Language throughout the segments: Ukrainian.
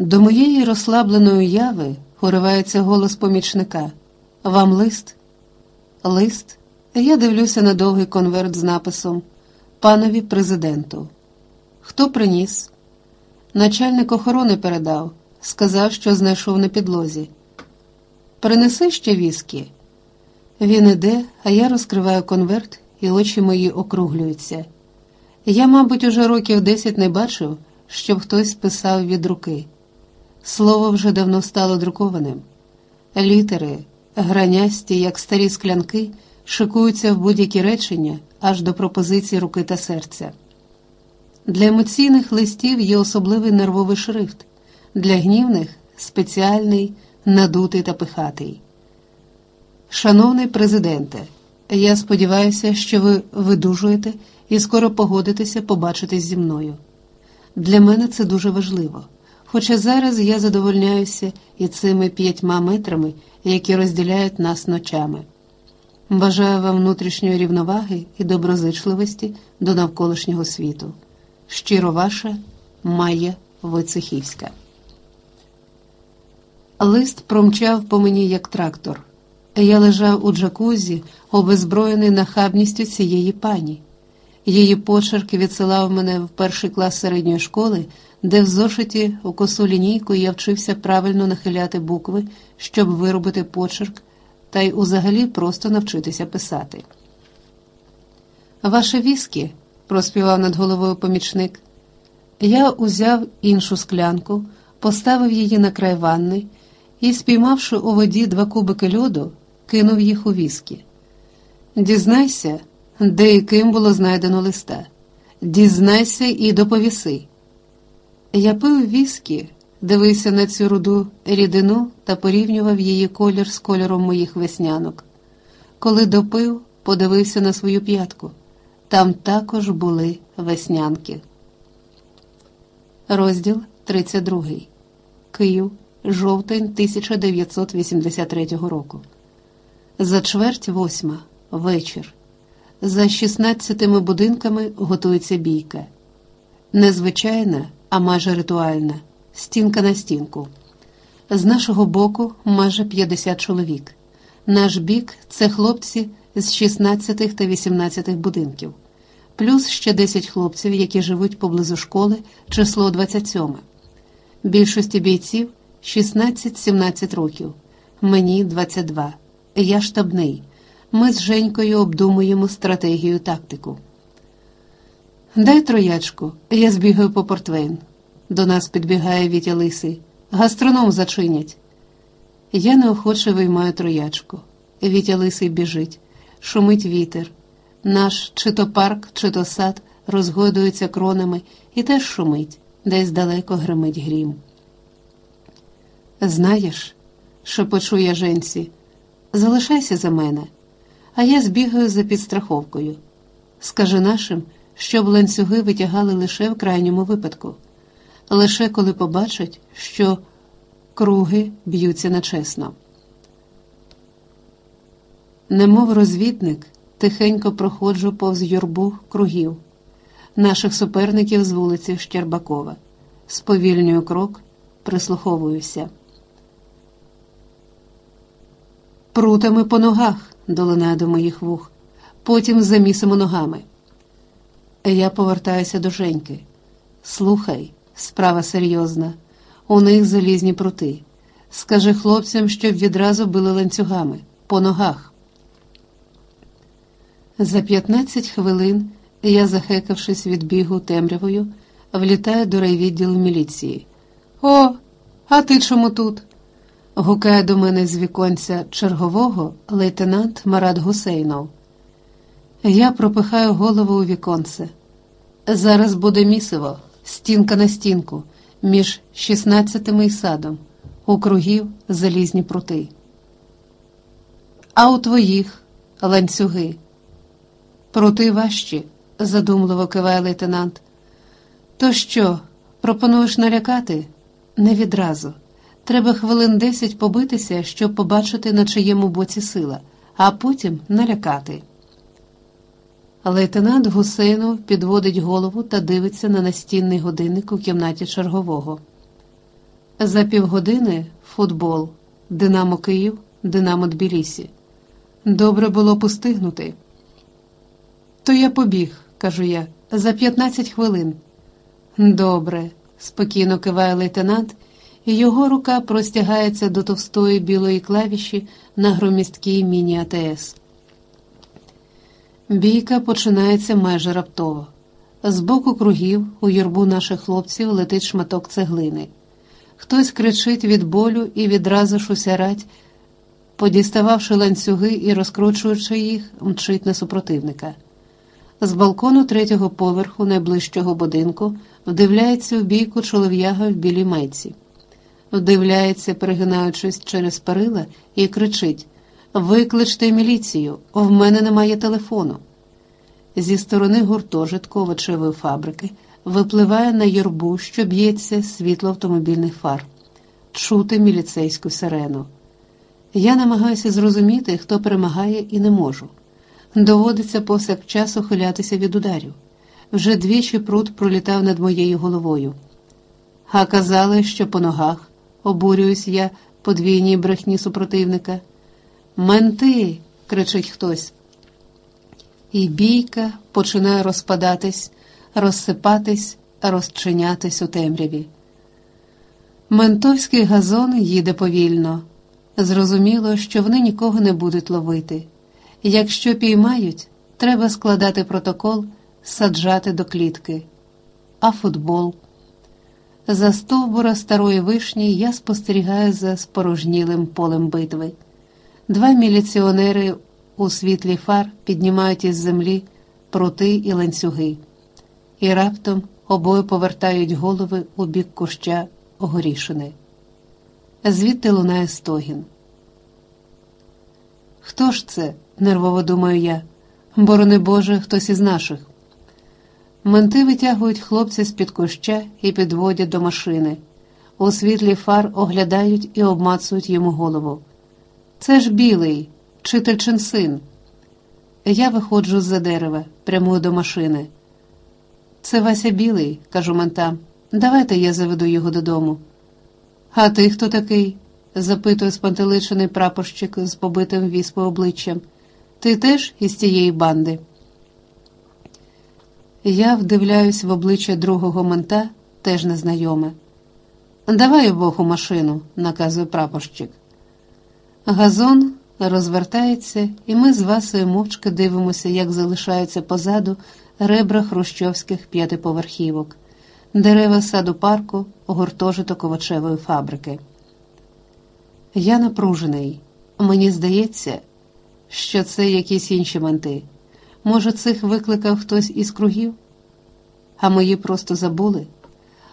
До моєї розслабленої уяви уривається голос помічника. Вам лист? Лист. Я дивлюся на довгий конверт з написом Панові президенту. Хто приніс? Начальник охорони передав, сказав, що знайшов на підлозі. Принеси ще віскі. Він іде, а я розкриваю конверт, і очі мої округлюються. Я, мабуть, уже років десять не бачив, щоб хтось писав від руки. Слово вже давно стало друкованим. Літери, гранясті, як старі склянки, шикуються в будь-які речення аж до пропозиції руки та серця. Для емоційних листів є особливий нервовий шрифт, для гнівних спеціальний, надутий та пихатий. Шановний президенте, я сподіваюся, що ви видужуєте і скоро погодитеся побачитись зі мною. Для мене це дуже важливо. Хоча зараз я задовольняюся і цими п'ятьма метрами, які розділяють нас ночами. Бажаю вам внутрішньої рівноваги і доброзичливості до навколишнього світу. Щиро ваша Майя Войцехівська. Лист промчав по мені як трактор. Я лежав у джакузі, обезброєний нахабністю цієї пані. Її почерк відсилав мене в перший клас середньої школи, де в зошиті у косу лінійку я вчився правильно нахиляти букви, щоб виробити почерк, та й узагалі просто навчитися писати. Ваше віскі, проспівав над головою помічник. Я узяв іншу склянку, поставив її на край ванни і, спіймавши у воді два кубики льоду, кинув їх у віскі. Дізнайся, де і ким було знайдено листа. Дізнайся і доповіси. Я пив віскі, дивився на цю руду рідину та порівнював її колір з кольором моїх веснянок. Коли допив, подивився на свою п'ятку. Там також були веснянки. Розділ 32. Київ, жовтень 1983 року. За чверть восьма. Вечір. За 16 будинками готується бійка. Незвичайна, а майже ритуальна. Стінка на стінку. З нашого боку майже 50 чоловік. Наш бік це хлопці з 16 та 18 будинків, плюс ще 10 хлопців, які живуть поблизу школи, число 27. Більшості бійців 16-17 років. Мені 22. Я штабний. Ми з Женькою обдумуємо стратегію тактику. Дай троячку, я збігаю по портвейн. До нас підбігає Вітя Лисий. Гастроном зачинять. Я неохоче виймаю троячку. Вітя Лисий біжить, шумить вітер. Наш чи то парк, чи то сад розгойдується кронами і теж шумить, десь далеко гримить грім. Знаєш, шепочу я женці, залишайся за мене, а я збігаю за підстраховкою. Скажи нашим, щоб ланцюги витягали лише в крайньому випадку, лише коли побачать, що круги б'ються нечесно. Немов розвідник, тихенько проходжу повз юрбу кругів, наших суперників з вулиці Щербакова, сповільнюю крок, прислуховуюся. Прутами по ногах долинає до моїх вух, потім замісимо ногами. Я повертаюся до Женьки. Слухай, справа серйозна, у них залізні прути. Скажи хлопцям, щоб відразу били ланцюгами по ногах. За 15 хвилин я, захекавшись від бігу темрявою, влітаю до райвідділу міліції. О, а ти чому тут? гукає до мене з віконця чергового лейтенант Марат Гусейнов. Я пропихаю голову у віконце. Зараз буде місиво, стінка на стінку, між шістнадцятими і садом, у кругів залізні прути. А у твоїх ланцюги. Прути важчі, задумливо киває лейтенант. То що, пропонуєш налякати? Не відразу. Треба хвилин десять побитися, щоб побачити, на чиєму боці сила, а потім налякати. Лейтенант Гусейнов підводить голову та дивиться на настінний годинник у кімнаті чергового. За півгодини футбол, Динамо Київ, Динамо Тбілісі. Добре було постигнути. То я побіг, кажу я, за 15 хвилин. Добре, спокійно киває лейтенант, і його рука простягається до товстої білої клавіші на громісткій міні-АТС. Бійка починається майже раптово. З боку кругів у юрбу наших хлопців летить шматок цеглини. Хтось кричить від болю і відразу ж усярать, подістававши ланцюги і розкручуючи їх, мчить на супротивника. З балкону третього поверху найближчого будинку вдивляється у бійку чолов'яга в білій майці. Вдивляється, перегинаючись через перила, і кричить Викличте міліцію, в мене немає телефону. Зі сторони гуртожитку овочевої фабрики випливає на юрбу, що б'ється світло автомобільних фар, чути міліцейську сирену. Я намагаюся зрозуміти, хто перемагає, і не можу. Доводиться повсякчас ухилятися від ударів. Вже двічі пруд пролітав над моєю головою. А казали, що по ногах обурююсь я подвійній брехні супротивника. Менти. кричить хтось. І бійка починає розпадатись, розсипатись, розчинятись у темряві. Ментовський газон їде повільно. Зрозуміло, що вони нікого не будуть ловити. Якщо піймають, треба складати протокол, саджати до клітки. А футбол. За стовбура старої вишні я спостерігаю за спорожнілим полем битви. Два міліціонери у світлі фар піднімають із землі прути і ланцюги, і раптом обоє повертають голови у бік куща огорішини. Звідти лунає стогін. Хто ж це? нервово думаю я. Борони Боже, хтось із наших. Менти витягують хлопця з-під куща і підводять до машини. У світлі фар оглядають і обмацують йому голову. Це ж білий, вчительчин син. Я виходжу з-за дерева, прямую до машини. Це Вася білий, кажу ментам. Давайте я заведу його додому. А ти хто такий? запитує спантеличений прапорщик з побитим віспою обличчям. Ти теж із тієї банди? Я вдивляюсь в обличчя другого мента, теж незнайоме. Давай обох у машину, наказує прапорщик. Газон розвертається, і ми з Васою мовчки дивимося, як залишаються позаду ребра хрущовських п'ятиповерхівок, дерева саду парку, гуртожиток овочевої фабрики. Я напружений. Мені здається, що це якісь інші манти. Може, цих викликав хтось із кругів, а мої просто забули.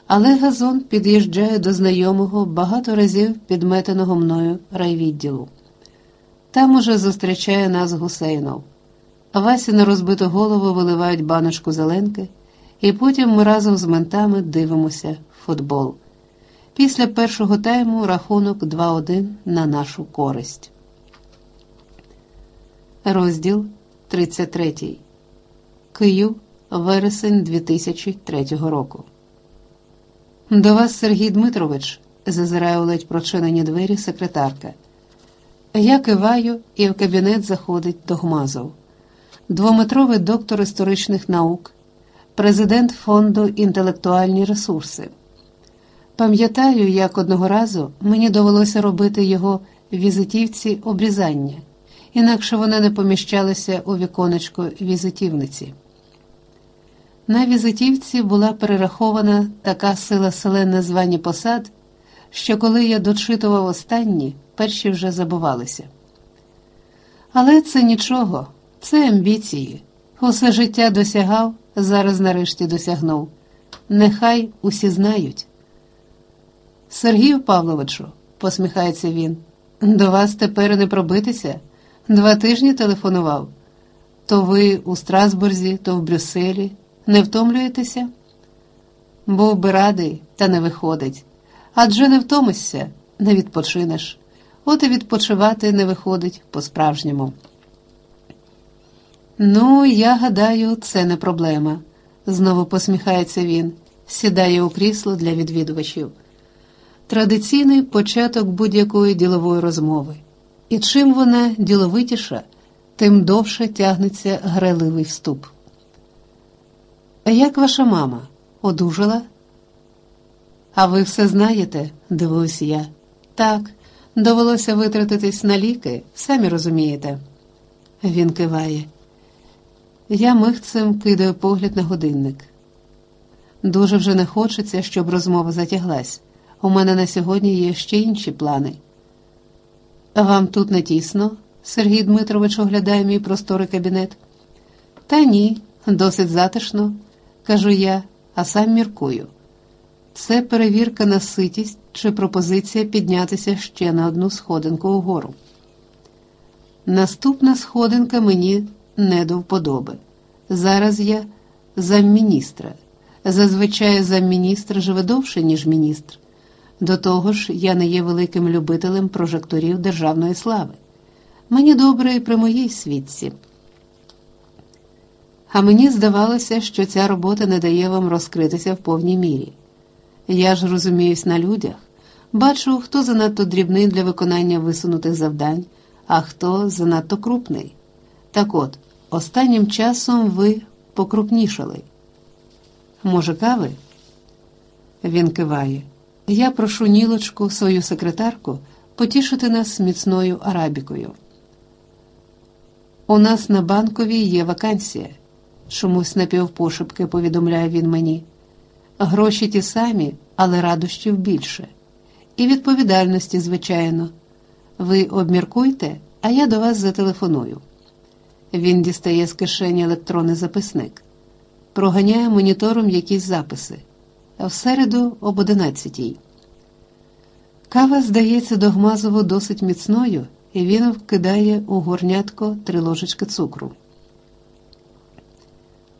Але газон під'їжджає до знайомого багато разів підметеного мною райвідділу. Там уже зустрічає нас гусейнов. Васі на розбиту голову виливають баночку зеленки, і потім ми разом з ментами дивимося футбол. Після першого тайму рахунок 2-1 на нашу користь. Розділ 33. Київ, вересень 2003 року. До вас Сергій Дмитрович, зазирає у ледь прочинені двері секретарка. Я киваю і в кабінет заходить Догмазов, двометровий доктор історичних наук, президент фонду інтелектуальні ресурси. Пам'ятаю, як одного разу мені довелося робити його візитівці обрізання, інакше вони не поміщалися у віконечко візитівниці. На візитівці була перерахована така сила селен на звані посад, що коли я дочитував останні, перші вже забувалися. Але це нічого, це амбіції. Усе життя досягав, зараз нарешті досягнув. Нехай усі знають. Сергію Павловичу, посміхається він, до вас тепер не пробитися. Два тижні телефонував. То ви у Страсбурзі, то в Брюсселі. Не втомлюєтеся? Був би радий, та не виходить. Адже не втомишся, не відпочинеш. От і відпочивати не виходить по-справжньому. Ну, я гадаю, це не проблема, знову посміхається він, сідає у крісло для відвідувачів. традиційний початок будь-якої ділової розмови. І чим вона діловитіша, тим довше тягнеться грайливий вступ. Як ваша мама одужала? А ви все знаєте, дивуюсь я. Так, довелося витратитись на ліки, самі розумієте. Він киває. Я михцем кидаю погляд на годинник. Дуже вже не хочеться, щоб розмова затяглась. У мене на сьогодні є ще інші плани. Вам тут не тісно? Сергій Дмитрович оглядає мій просторий кабінет. Та ні, досить затишно, кажу я, а сам міркую. Це перевірка на ситість чи пропозиція піднятися ще на одну сходинку угору. Наступна сходинка мені не до вподоби. Зараз я замміністра. Зазвичай замміністр живе довше, ніж міністр. До того ж, я не є великим любителем прожекторів державної слави. Мені добре і при моїй світці. А мені здавалося, що ця робота не дає вам розкритися в повній мірі. Я ж розуміюсь на людях, бачу, хто занадто дрібний для виконання висунутих завдань, а хто занадто крупний. Так от, останнім часом ви покрупнішали. Може, кави? Він киває. Я прошу Нілочку, свою секретарку, потішити нас міцною арабікою. У нас на банковій є вакансія, чомусь напівпошепки повідомляє він мені. Гроші ті самі, але радощів більше. І відповідальності, звичайно. Ви обміркуйте, а я до вас зателефоную. Він дістає з кишені електронний записник, проганяє монітором якісь записи. В середу об одинадцятій. Кава здається догмазово досить міцною, і він вкидає у горнятко три ложечки цукру.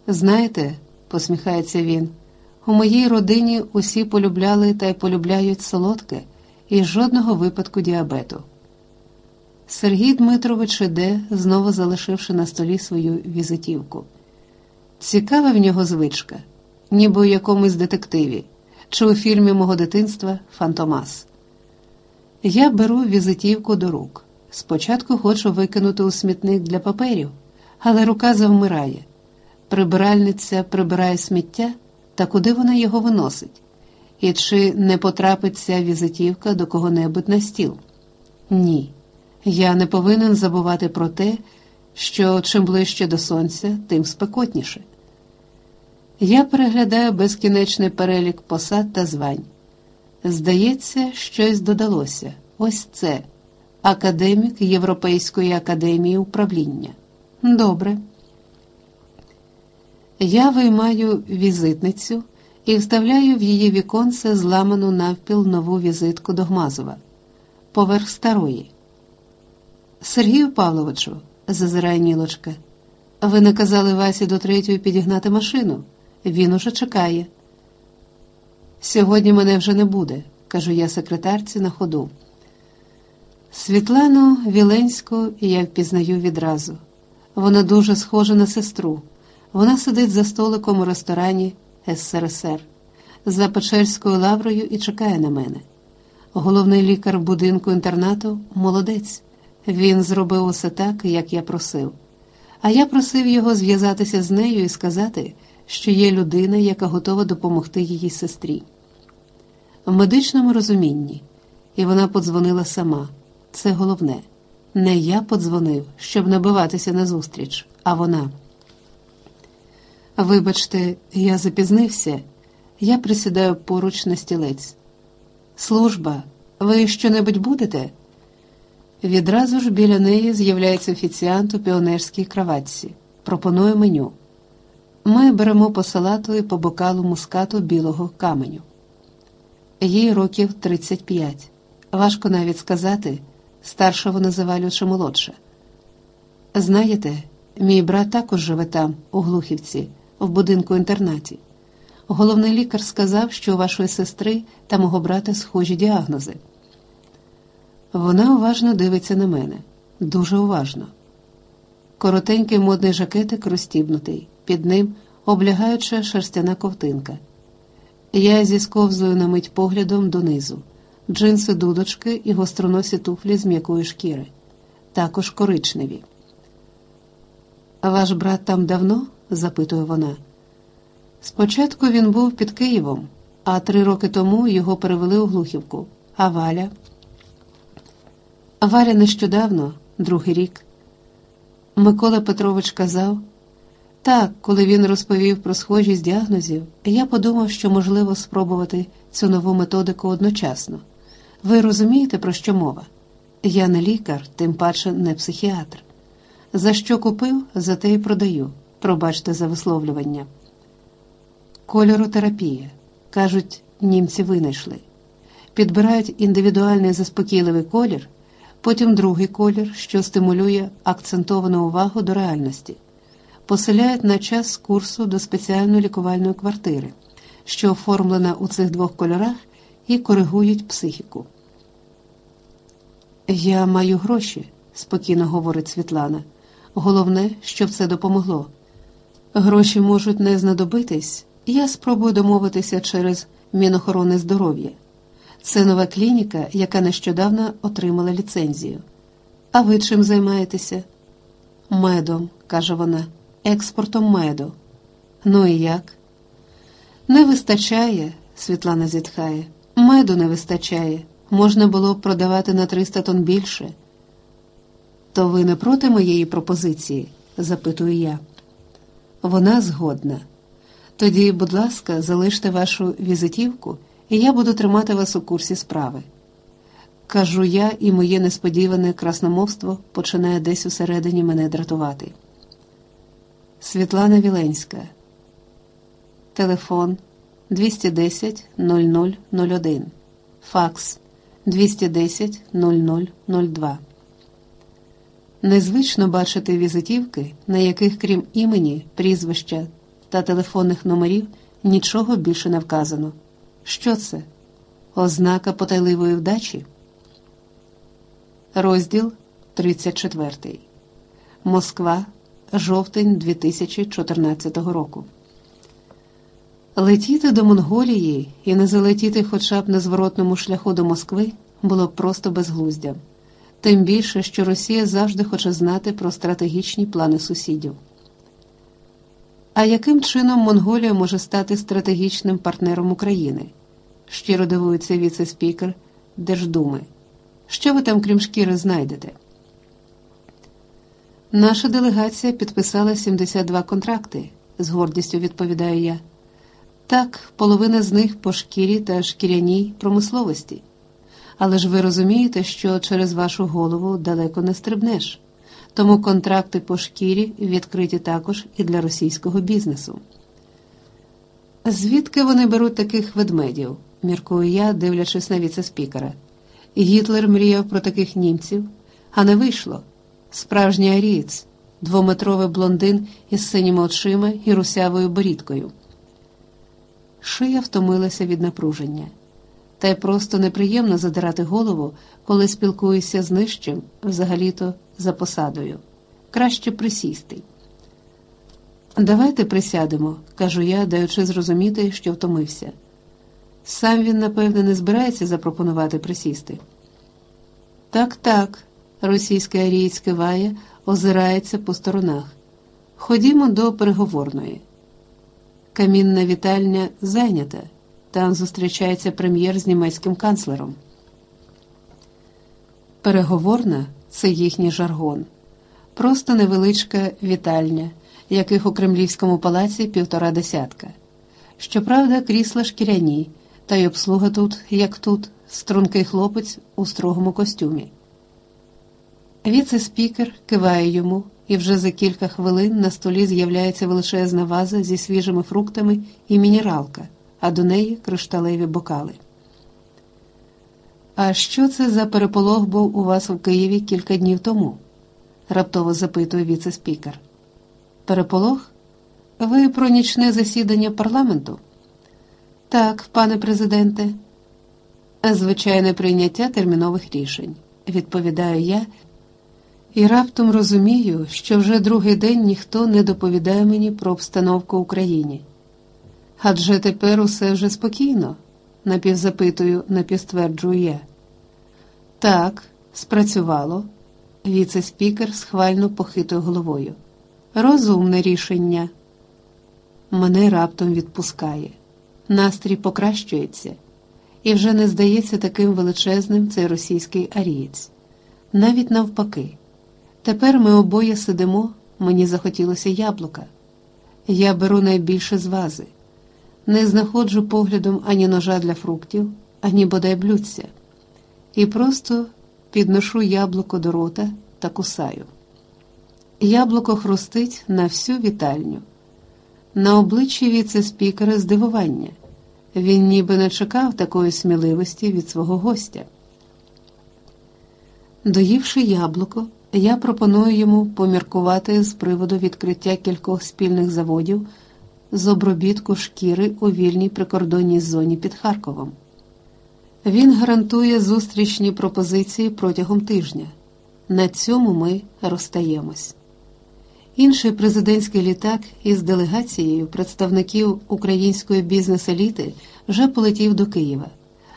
Знаєте, посміхається він, у моїй родині усі полюбляли та й полюбляють солодке і жодного випадку діабету. Сергій Дмитрович іде, знову залишивши на столі свою візитівку. Цікава в нього звичка, ніби у якомусь детективі, чи у фільмі мого дитинства Фантомас. Я беру візитівку до рук. Спочатку хочу викинути у смітник для паперів, але рука завмирає. Прибиральниця прибирає сміття, та куди вона його виносить? І чи не потрапить ця візитівка до кого-небудь на стіл? Ні. Я не повинен забувати про те, що чим ближче до сонця, тим спекотніше. Я переглядаю безкінечний перелік посад та звань. Здається, щось додалося. Ось це академік Європейської академії управління. Добре. Я виймаю візитницю і вставляю в її віконце зламану навпіл нову візитку до Гмазова, поверх старої. Сергію Павловичу, зазирає Нілочка, ви наказали Васі до третьої підігнати машину. Він уже чекає. Сьогодні мене вже не буде, кажу я секретарці на ходу. Світлану Віленську я впізнаю відразу. Вона дуже схожа на сестру. Вона сидить за столиком у ресторані СРСР за Печерською лаврою і чекає на мене. Головний лікар будинку інтернату молодець. Він зробив усе так, як я просив. А я просив його зв'язатися з нею і сказати, що є людина, яка готова допомогти її сестрі. В медичному розумінні, і вона подзвонила сама. Це головне. Не я подзвонив, щоб набиватися на зустріч, а вона. Вибачте, я запізнився, я присідаю поруч на стілець. Служба, ви що-небудь будете? Відразу ж біля неї з'являється офіціант у піонерській краватці. Пропонує меню. Ми беремо по салату і по бокалу мускату білого каменю. Їй років 35. Важко навіть сказати, старшого називаю чи молодша. Знаєте, мій брат також живе там, у Глухівці, в будинку інтернаті. Головний лікар сказав, що у вашої сестри та мого брата схожі діагнози. Вона уважно дивиться на мене, дуже уважно. Коротенький модний жакетик розстібнутий, під ним облягаюча шерстяна ковтинка. Я зісковзую на мить поглядом донизу, джинси дудочки і гостроносі туфлі з м'якої шкіри, також коричневі. Ваш брат там давно? Запитує вона. Спочатку він був під Києвом, а три роки тому його перевели у Глухівку. А Валя? Валя нещодавно, другий рік. Микола Петрович казав. Так, коли він розповів про схожість діагнозів, я подумав, що можливо спробувати цю нову методику одночасно. Ви розумієте, про що мова? Я не лікар, тим паче не психіатр. За що купив, за те й продаю. Пробачте за висловлювання. Кольоротерапія. Кажуть, німці винайшли. Підбирають індивідуальний заспокійливий колір, потім другий колір, що стимулює акцентовану увагу до реальності поселяють на час курсу до спеціальної лікувальної квартири, що оформлена у цих двох кольорах, і коригують психіку. Я маю гроші, спокійно говорить Світлана. Головне, щоб це допомогло. Гроші можуть не знадобитись, я спробую домовитися через Мінохорони здоров'я. Це нова клініка, яка нещодавно отримала ліцензію. А ви чим займаєтеся? Медом, каже вона експортом меду. Ну і як? Не вистачає, Світлана зітхає. Меду не вистачає. Можна було б продавати на 300 тонн більше. То ви не проти моєї пропозиції? запитую я. Вона згодна. Тоді, будь ласка, залиште вашу візитівку, і я буду тримати вас у курсі справи. Кажу я, і моє несподіване красномовство починає десь усередині мене дратувати. Світлана Віленська. Телефон 210 0001. Факс 210 0002. Незвично бачити візитівки, на яких, крім імені, прізвища та телефонних номерів, нічого більше не вказано. Що це? Ознака потайливої вдачі? Розділ 34. Москва жовтень 2014 року. Летіти до Монголії і не залетіти хоча б на зворотному шляху до Москви було просто безглуздям, тим більше, що Росія завжди хоче знати про стратегічні плани сусідів. А яким чином Монголія може стати стратегічним партнером України? щиро дивується віце-спікер Держдуми. Що ви там, крім шкіри, знайдете? Наша делегація підписала 72 контракти, з гордістю відповідаю я. Так, половина з них по шкірі та шкіряній промисловості. Але ж ви розумієте, що через вашу голову далеко не стрибнеш, тому контракти по шкірі відкриті також і для російського бізнесу. Звідки вони беруть таких ведмедів? міркую я, дивлячись на віце-спікера. Гітлер мріяв про таких німців, а не вийшло справжній арієць, двометровий блондин із синіми очима і русявою борідкою. Шия втомилася від напруження, та й просто неприємно задирати голову, коли спілкуєшся з нижчим, взагалі-то за посадою. Краще присісти. Давайте присядемо, кажу я, даючи зрозуміти, що втомився. Сам він, напевне, не збирається запропонувати присісти. Так, так, Російська арієць киває, озирається по сторонах. Ходімо до переговорної. Камінна вітальня зайнята. Там зустрічається прем'єр з німецьким канцлером. Переговорна це їхній жаргон, просто невеличка вітальня, яких у кремлівському палаці півтора десятка. Щоправда, крісла шкіряні, та й обслуга тут, як тут, стрункий хлопець у строгому костюмі. Віце-спікер киває йому, і вже за кілька хвилин на столі з'являється величезна ваза зі свіжими фруктами і мінералка, а до неї кришталеві бокали. А що це за переполох був у вас у Києві кілька днів тому? раптово запитує віце-спікер. Переполох? Ви про нічне засідання парламенту? Так, пане президенте. Звичайне прийняття термінових рішень, відповідаю я і раптом розумію, що вже другий день ніхто не доповідає мені про обстановку в Україні. Адже тепер усе вже спокійно, напівзапитую, напівстверджую я. Так, спрацювало. Віце-спікер схвально похитує головою. Розумне рішення. Мене раптом відпускає. Настрій покращується і вже не здається таким величезним цей російський арієць. Навіть навпаки. Тепер ми обоє сидимо, мені захотілося яблука. Я беру найбільше з вази, не знаходжу поглядом ані ножа для фруктів, ані бодай блюдця, і просто підношу яблуко до рота та кусаю. Яблуко хрустить на всю вітальню. На обличчі віце-спікера здивування. Він ніби не чекав такої сміливості від свого гостя. Доївши яблуко, я пропоную йому поміркувати з приводу відкриття кількох спільних заводів з обробітку шкіри у вільній прикордонній зоні під Харковом. Він гарантує зустрічні пропозиції протягом тижня. На цьому ми розстаємось. Інший президентський літак із делегацією представників української бізнес-еліти вже полетів до Києва,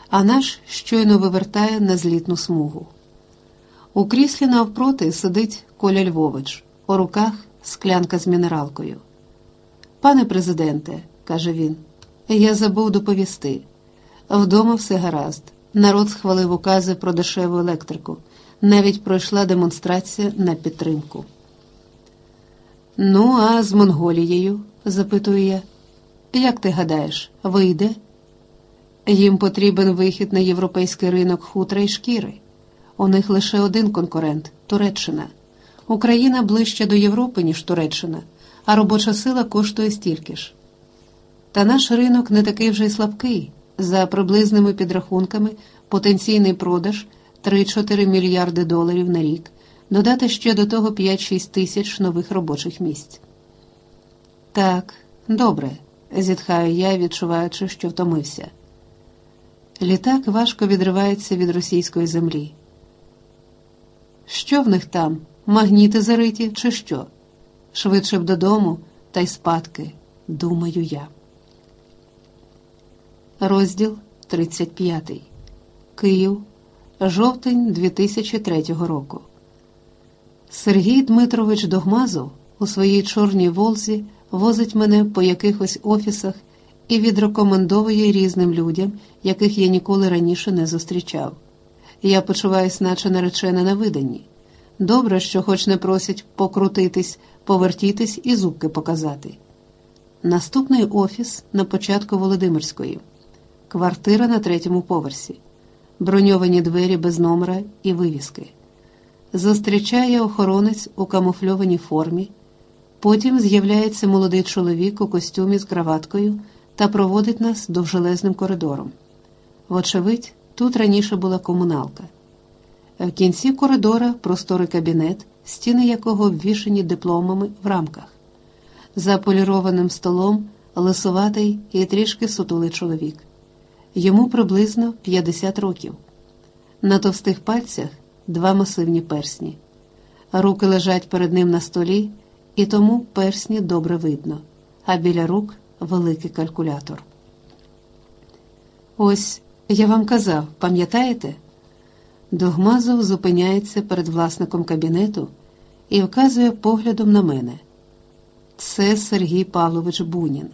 а наш щойно вивертає на злітну смугу. У кріслі навпроти сидить Коля Львович, у руках склянка з мінералкою. Пане президенте, каже він, я забув доповісти. Вдома все гаразд. Народ схвалив укази про дешеву електрику. Навіть пройшла демонстрація на підтримку. Ну, а з Монголією? запитую я. Як ти гадаєш, вийде? Їм потрібен вихід на європейський ринок хутра і шкіри. У них лише один конкурент Туреччина. Україна ближче до Європи, ніж Туреччина, а робоча сила коштує стільки ж. Та наш ринок не такий вже й слабкий. За приблизними підрахунками, потенційний продаж 3-4 мільярди доларів на рік, додати ще до того 5-6 тисяч нових робочих місць. Так, добре, зітхаю я, відчуваючи, що втомився. Літак важко відривається від російської землі. Що в них там? Магніти зариті, чи що? Швидше б додому, та й спадки, думаю я. Розділ 35. Київ. Жовтень 2003 року. Сергій Дмитрович Догмазов у своїй чорній волзі возить мене по якихось офісах і відрекомендовує різним людям, яких я ніколи раніше не зустрічав. Я почуваюся, наче наречена на виданні. Добре, що хоч не просять покрутитись, повертітись і зубки показати. Наступний офіс на початку Володимирської. Квартира на третьому поверсі, броньовані двері без номера і вивіски. Зустрічає охоронець у камуфльованій формі. Потім з'являється молодий чоловік у костюмі з краваткою та проводить нас довжелезним коридором. Вочевидь, тут раніше була комуналка. В кінці коридора просторий кабінет, стіни якого обвішані дипломами в рамках. За полірованим столом лисуватий і трішки сутулий чоловік. Йому приблизно 50 років. На товстих пальцях два масивні персні. Руки лежать перед ним на столі, і тому персні добре видно, а біля рук великий калькулятор. Ось я вам казав, пам'ятаєте? Догмазов зупиняється перед власником кабінету і вказує поглядом на мене. Це Сергій Павлович Бунін.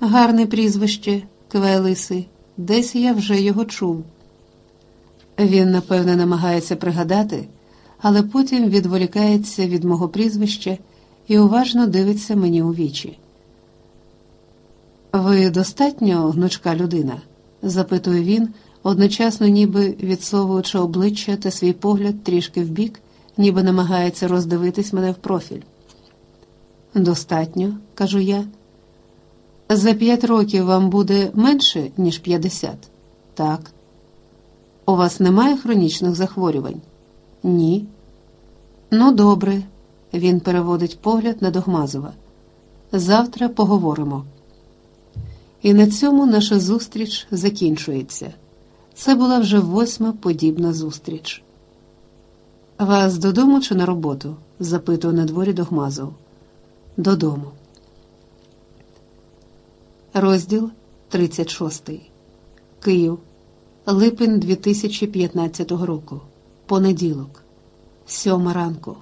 Гарне прізвище, Квелиси, десь я вже його чув. Він, напевне, намагається пригадати, але потім відволікається від мого прізвища і уважно дивиться мені у вічі. Ви достатньо гнучка людина? запитує він, одночасно ніби відсовуючи обличчя та свій погляд трішки вбік, ніби намагається роздивитись мене в профіль. Достатньо, кажу я. За п'ять років вам буде менше, ніж п'ятдесят? Так. У вас немає хронічних захворювань? Ні. Ну, добре, він переводить погляд на Догмазова. Завтра поговоримо. І на цьому наша зустріч закінчується. Це була вже восьма подібна зустріч. Вас додому чи на роботу? запитує на дворі Догмазов. Додому. Розділ 36. Київ, липень 2015 року. Понеділок, сьома ранку.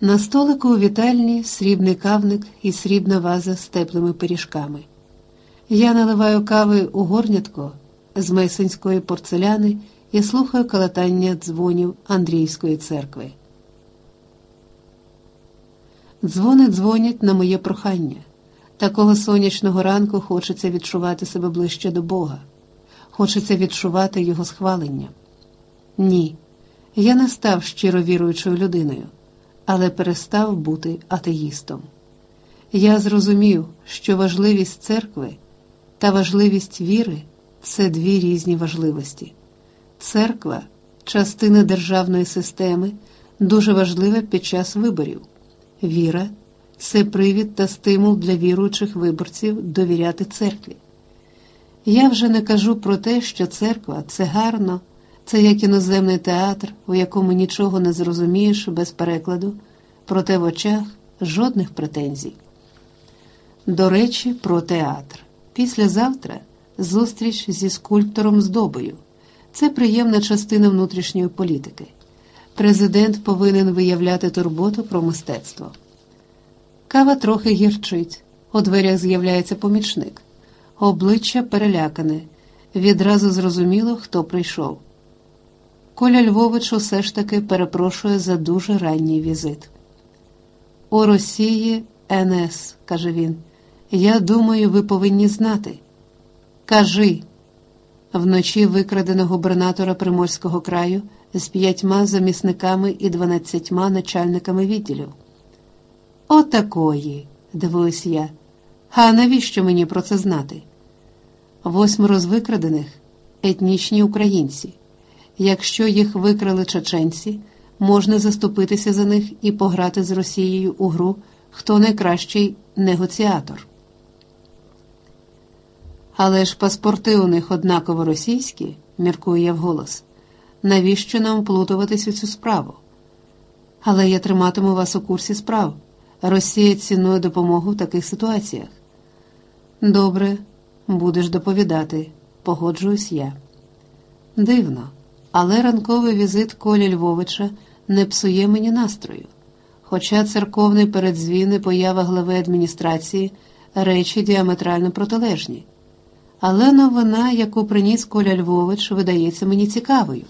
На столику у вітальні срібний кавник і срібна ваза з теплими пиріжками. Я наливаю кави у горнятко з мейсинської порцеляни і слухаю калатання дзвонів Андріївської церкви. Дзвони дзвонять на моє прохання. Такого сонячного ранку хочеться відчувати себе ближче до Бога, хочеться відчувати Його схвалення. Ні, я не став щиро віруючою людиною, але перестав бути атеїстом. Я зрозумів, що важливість церкви та важливість віри це дві різні важливості. Церква частина державної системи, дуже важлива під час виборів. Віра це привід та стимул для віруючих виборців довіряти церкві. Я вже не кажу про те, що церква це гарно, це як іноземний театр, у якому нічого не зрозумієш без перекладу, проте в очах жодних претензій. До речі, про театр. Післязавтра зустріч зі скульптором Здобою. Це приємна частина внутрішньої політики. Президент повинен виявляти турботу про мистецтво. Кава трохи гірчить, у дверях з'являється помічник. Обличчя перелякане, відразу зрозуміло, хто прийшов. Коля Львович усе ж таки перепрошує за дуже ранній візит. У Росії НС, каже він. Я думаю, ви повинні знати. Кажи. Вночі викрадено губернатора Приморського краю з п'ятьма замісниками і дванадцятьма начальниками відділів. Отакої, дивуюсь я. А навіщо мені про це знати? Восьмеро з викрадених етнічні українці. Якщо їх викрали чеченці, можна заступитися за них і пограти з Росією у гру, хто найкращий негоціатор. Але ж паспорти у них однаково російські, міркую я вголос. Навіщо нам плутуватись у цю справу? Але я триматиму вас у курсі справ. Росія цінує допомогу в таких ситуаціях. Добре, будеш доповідати, погоджуюсь я. Дивно, але ранковий візит Колі Львовича не псує мені настрою. Хоча церковний передзвін і поява глави адміністрації речі діаметрально протилежні. Але новина, яку приніс Коля Львович, видається мені цікавою,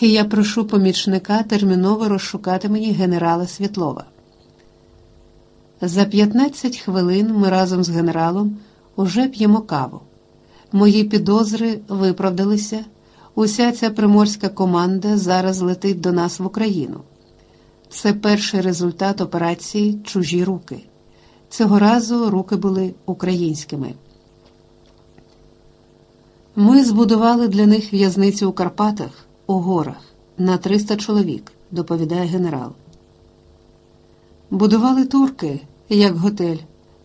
і я прошу помічника терміново розшукати мені генерала Світлова. За 15 хвилин ми разом з генералом уже п'ємо каву. Мої підозри виправдалися. Уся ця приморська команда зараз летить до нас в Україну. Це перший результат операції Чужі руки. Цього разу руки були українськими. Ми збудували для них в'язницю у Карпатах, у горах, на 300 чоловік, доповідає генерал. Будували турки, як готель,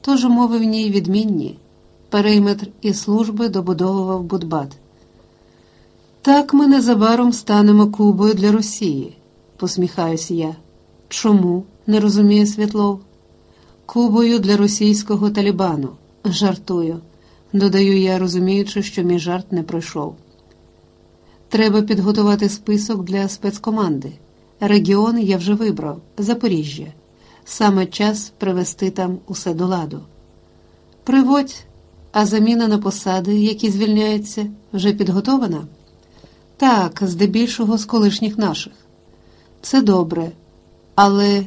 тож умови в ній відмінні. Периметр і служби добудовував Будбат. Так ми незабаром станемо Кубою для Росії, посміхаюся я. Чому? не розуміє Світлов. Кубою для російського талібану. Жартую. Додаю я, розуміючи, що мій жарт не пройшов. Треба підготувати список для спецкоманди. Регіон я вже вибрав Запоріжжя. Саме час привести там усе до ладу. Приводь, а заміна на посади, які звільняються, вже підготована? Так, здебільшого з колишніх наших. Це добре, але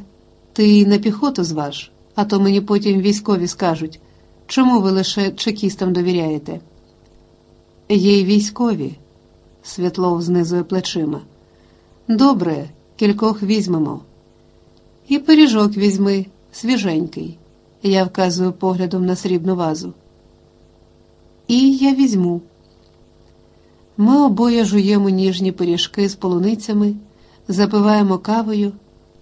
ти на піхоту зваж, а то мені потім військові скажуть. Чому ви лише чекістам довіряєте? Є й військові, Світлов знизує плечима. Добре, кількох візьмемо. І пиріжок візьми, свіженький. Я вказую поглядом на срібну вазу. І я візьму. Ми обоє жуємо ніжні пиріжки з полуницями, запиваємо кавою,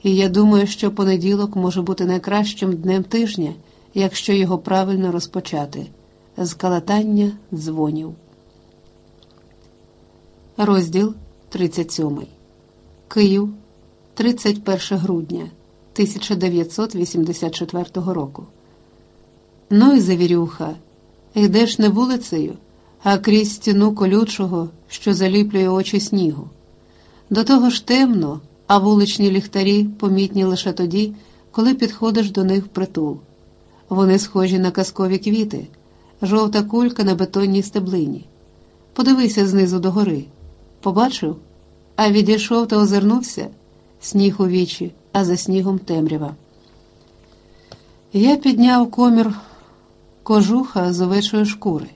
і я думаю, що понеділок може бути найкращим днем тижня якщо його правильно розпочати з калатання дзвонів. Розділ 37. Київ 31 грудня 1984 року. Ну і завірюха. Йдеш не вулицею, а крізь стіну колючого, що заліплює очі снігу. До того ж темно, а вуличні ліхтарі помітні лише тоді, коли підходиш до них впритул. Вони схожі на казкові квіти, жовта кулька на бетонній стеблині. Подивися знизу догори. Побачив, а відійшов та озирнувся сніг у вічі, а за снігом темрява. Я підняв комір кожуха з овечої шкури.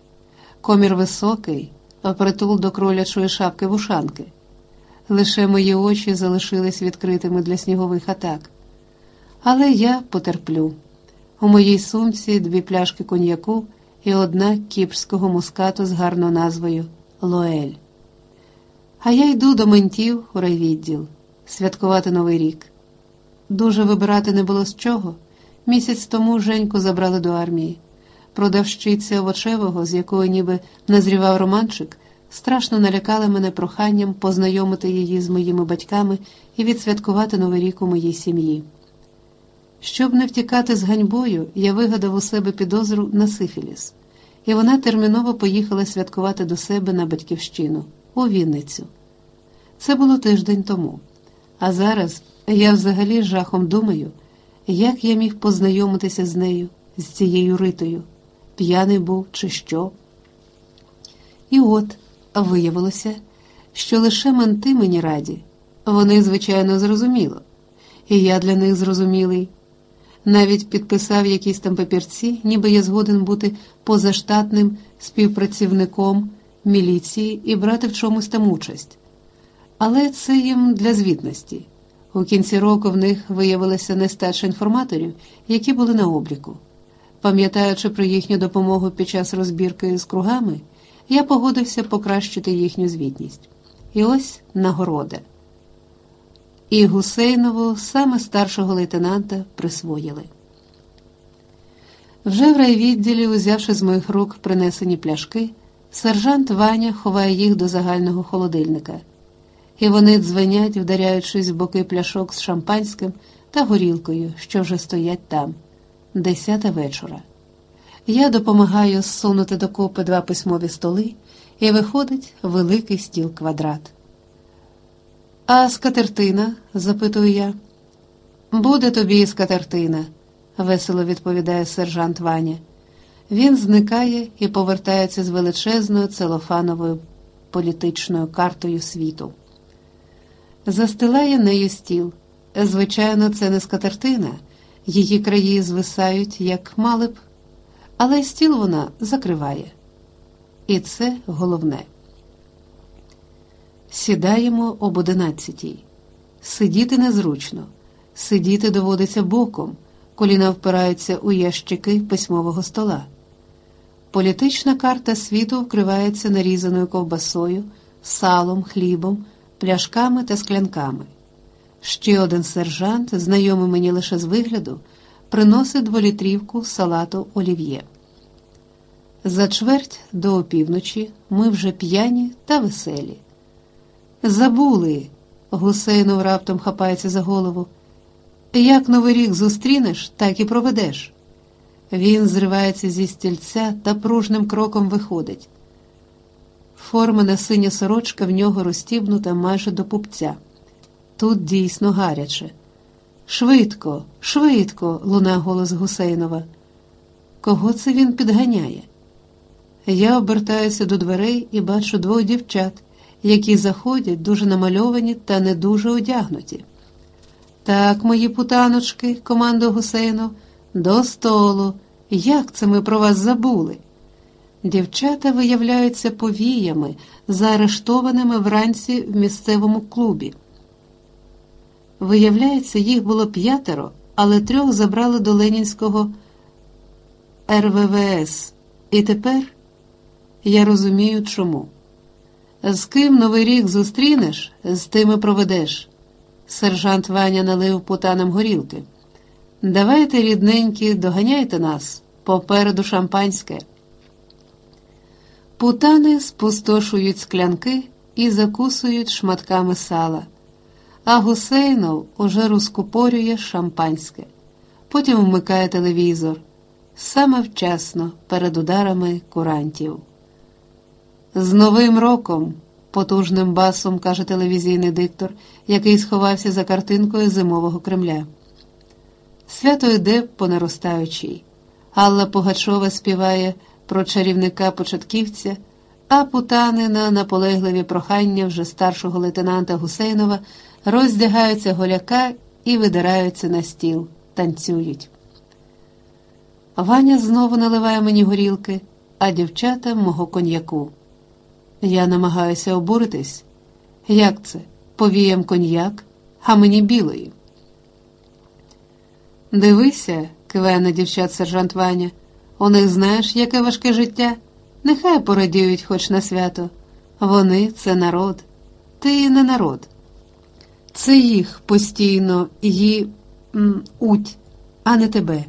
Комір високий, а притул до кролячої шапки вушанки. Лише мої очі залишились відкритими для снігових атак. Але я потерплю. У моїй сумці дві пляшки коньяку і одна кіпрського мускату з гарною назвою Лоель. А я йду до ментів у райвідділ святкувати Новий рік. Дуже вибирати не було з чого. Місяць тому Женьку забрали до армії. Продавщиця овочевого, з якою ніби назрівав романчик, страшно налякала мене проханням познайомити її з моїми батьками і відсвяткувати Новий рік у моїй сім'ї. Щоб не втікати з ганьбою, я вигадав у себе підозру на сифіліс, і вона терміново поїхала святкувати до себе на батьківщину у Вінницю. Це було тиждень тому. А зараз я взагалі жахом думаю, як я міг познайомитися з нею, з цією ритою, п'яний був чи що. І от виявилося, що лише менти мені раді. Вони, звичайно, зрозуміло, і я для них зрозумілий. Навіть підписав якісь там папірці, ніби я згоден бути позаштатним співпрацівником міліції і брати в чомусь там участь. Але це їм для звітності. У кінці року в них виявилося нестача інформаторів, які були на обліку. Пам'ятаючи про їхню допомогу під час розбірки з кругами, я погодився покращити їхню звітність. І ось нагорода. І Гусейнову, саме старшого лейтенанта, присвоїли. Вже в райвідділі, узявши з моїх рук принесені пляшки, сержант Ваня ховає їх до загального холодильника і вони дзвенять, вдаряючись в боки пляшок з шампанським та горілкою, що вже стоять там. Десята вечора. Я допомагаю зсунути докупи два письмові столи, і виходить великий стіл квадрат. А скатертина? запитую я. Буде тобі скатертина, весело відповідає сержант Ваня. Він зникає і повертається з величезною целофановою політичною картою світу застилає нею стіл. Звичайно, це не скатертина, її краї звисають, як мали б, але стіл вона закриває. І це головне. Сідаємо об одинадцятій. Сидіти незручно, сидіти доводиться боком, коліна впираються у ящики письмового стола. Політична карта світу вкривається нарізаною ковбасою, салом, хлібом, пляшками та склянками. Ще один сержант, знайомий мені лише з вигляду, приносить дволітрівку салату олів'є. За чверть до опівночі ми вже п'яні та веселі. Забули. Гусейнов раптом хапається за голову. Як новий рік зустрінеш, так і проведеш. Він зривається зі стільця та пружним кроком виходить. Формена синя сорочка в нього розстібнута майже до пупця. Тут дійсно гаряче. Швидко, швидко, луна голос Гусейнова. Кого це він підганяє? Я обертаюся до дверей і бачу двох дівчат, які заходять дуже намальовані та не дуже одягнуті. Так, мої путаночки, командо Гусейнов, до столу. Як це ми про вас забули? Дівчата виявляються повіями, заарештованими вранці в місцевому клубі. Виявляється, їх було п'ятеро, але трьох забрали до Ленінського РВВС. І тепер я розумію, чому. З ким новий рік зустрінеш, з тими проведеш. Сержант Ваня налив путанам горілки. Давайте, рідненькі, доганяйте нас попереду шампанське. Путани спустошують склянки і закусують шматками сала, а гусейнов уже розкупорює шампанське, потім вмикає телевізор саме вчасно перед ударами курантів. З Новим роком, потужним басом каже телевізійний диктор, який сховався за картинкою зимового Кремля. Свято йде по наростаючій. Алла Пугачова співає про чарівника початківця, а путани на наполегливі прохання вже старшого лейтенанта Гусейнова роздягаються голяка і видираються на стіл, танцюють. Ваня знову наливає мені горілки, а дівчата мого коньяку. Я намагаюся обуритись. Як це? Повіям коньяк, а мені білої. Дивися, киває на дівчат сержант Ваня. У них знаєш, яке важке життя. Нехай порадіють хоч на свято. Вони це народ, ти не народ. Це їх постійно її м, уть, а не тебе.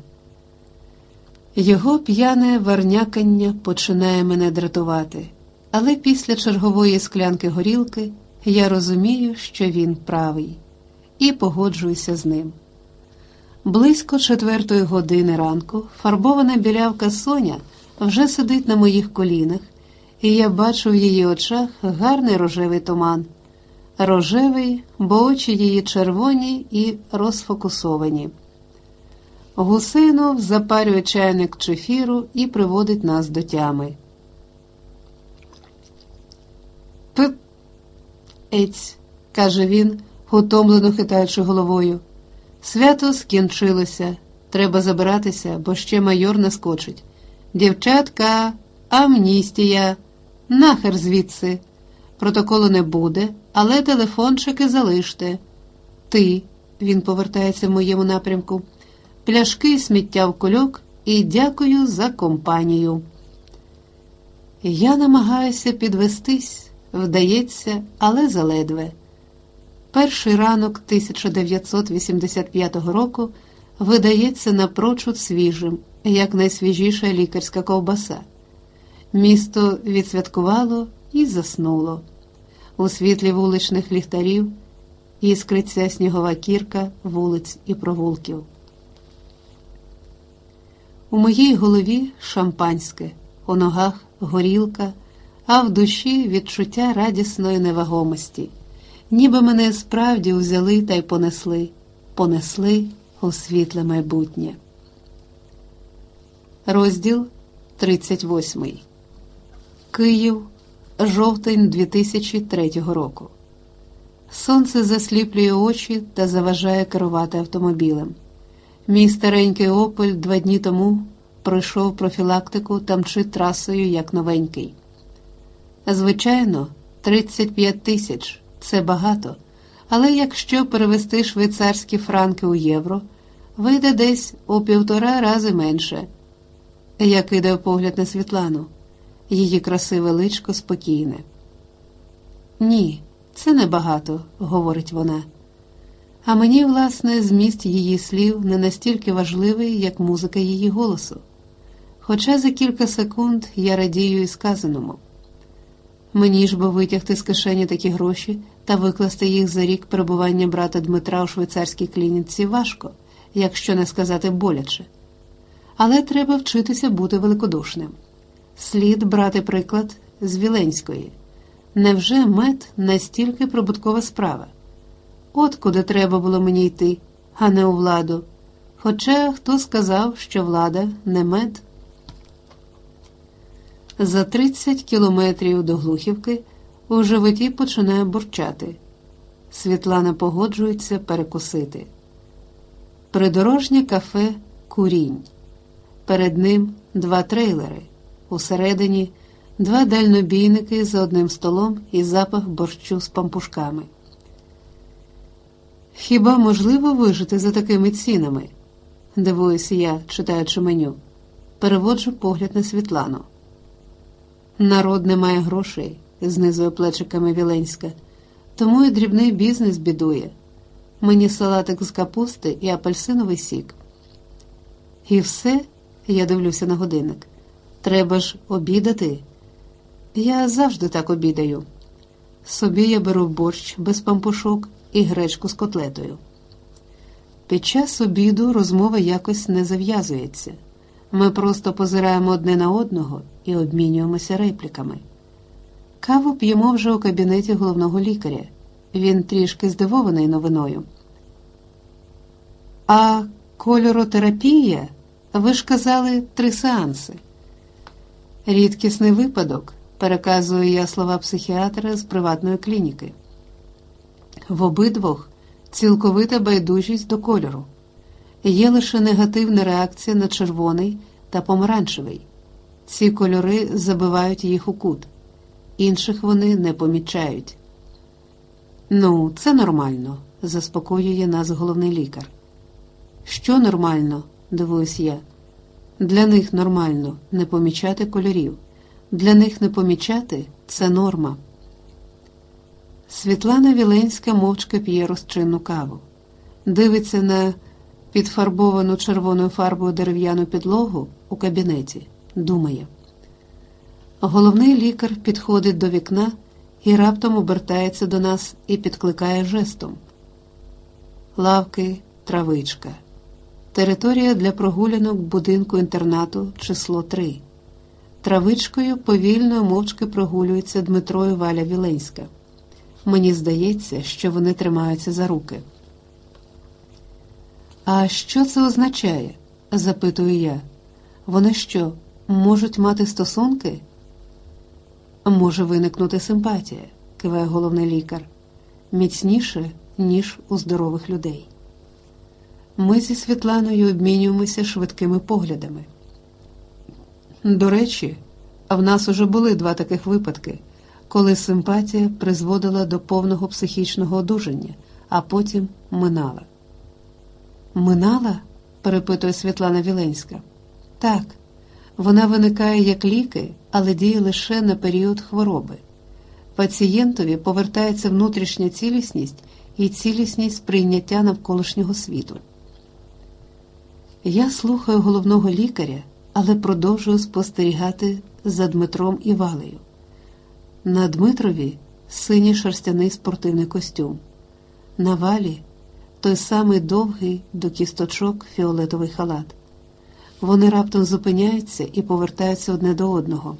Його п'яне варнякання починає мене дратувати, але після чергової склянки горілки я розумію, що він правий, і погоджуюся з ним. Близько четвертої години ранку фарбована білявка Соня вже сидить на моїх колінах, і я бачу в її очах гарний рожевий туман. Рожевий, бо очі її червоні і розфокусовані. Гусейнов запарює чайник чефіру і приводить нас до тями. П. Ець, каже він, утомлено хитаючи головою. Свято скінчилося. Треба забиратися, бо ще майор наскочить. Дівчатка, амністія, нахер звідси. Протоколу не буде, але телефончики залиште. Ти, він повертається в моєму напрямку, пляшки сміття в кульок і дякую за компанію. Я намагаюся підвестись, вдається, але заледве. Перший ранок 1985 року видається напрочуд свіжим, як найсвіжіша лікарська ковбаса. Місто відсвяткувало і заснуло. У світлі вуличних ліхтарів іскриться снігова кірка вулиць і провулків. У моїй голові шампанське, у ногах горілка, а в душі відчуття радісної невагомості ніби мене справді узяли та й понесли, понесли у світле майбутнє. Розділ 38 Київ, жовтень 2003 року. Сонце засліплює очі та заважає керувати автомобілем. Мій старенький Опель два дні тому пройшов профілактику та мчить трасою як новенький. Звичайно, 35 тисяч це багато, але якщо перевести швейцарські франки у євро, вийде десь у півтора рази менше. Я кидаю погляд на Світлану, її красиве личко спокійне. Ні, це небагато, говорить вона. А мені, власне, зміст її слів не настільки важливий, як музика її голосу. Хоча за кілька секунд я радію і сказаному. Мені ж би витягти з кишені такі гроші та викласти їх за рік перебування брата Дмитра у швейцарській клініці важко, якщо не сказати боляче. Але треба вчитися бути великодушним. Слід брати приклад з Віленської. Невже мед настільки прибуткова справа? От куди треба було мені йти, а не у владу. Хоча хто сказав, що влада не мед. За 30 кілометрів до Глухівки у животі починає бурчати. Світлана погоджується перекусити. Придорожнє кафе Курінь. Перед ним два трейлери. Усередині два дальнобійники за одним столом і запах борщу з пампушками. Хіба можливо вижити за такими цінами? дивуюся я, читаючи меню. Переводжу погляд на Світлану. Народ не має грошей, знизує плечиками Віленська, тому і дрібний бізнес бідує. Мені салатик з капусти і апельсиновий сік. І все, я дивлюся на годинник. Треба ж обідати. Я завжди так обідаю. Собі я беру борщ без пампушок і гречку з котлетою. Під час обіду розмова якось не зав'язується. Ми просто позираємо одне на одного і обмінюємося репліками. Каву п'ємо вже у кабінеті головного лікаря. Він трішки здивований новиною. А кольоротерапія, ви ж казали, три сеанси. Рідкісний випадок, переказую я слова психіатра з приватної клініки. В обидвох цілковита байдужість до кольору. Є лише негативна реакція на червоний та помаранчевий. Ці кольори забивають їх у кут, інших вони не помічають. Ну, це нормально, заспокоює нас головний лікар. Що нормально, дивуюсь я. Для них нормально не помічати кольорів. Для них не помічати це норма. Світлана Віленська мовчки п'є розчинну каву, дивиться на підфарбовану червоною фарбою дерев'яну підлогу у кабінеті, думає. Головний лікар підходить до вікна і раптом обертається до нас і підкликає жестом. Лавки, травичка. Територія для прогулянок будинку інтернату число 3. Травичкою повільно мовчки прогулюється Дмитро і Валя Віленська. Мені здається, що вони тримаються за руки. А що це означає? запитую я. Вони що, можуть мати стосунки? Може виникнути симпатія, киває головний лікар, міцніше, ніж у здорових людей. Ми зі Світланою обмінюємося швидкими поглядами. До речі, в нас уже були два таких випадки, коли симпатія призводила до повного психічного одужання, а потім минала. Минала? перепитує Світлана Віленська. Так, вона виникає як ліки, але діє лише на період хвороби. Пацієнтові повертається внутрішня цілісність і цілісність сприйняття навколишнього світу. Я слухаю головного лікаря, але продовжую спостерігати за Дмитром і Валею. На Дмитрові синій шерстяний спортивний костюм, на валі той самий довгий до кісточок фіолетовий халат. Вони раптом зупиняються і повертаються одне до одного,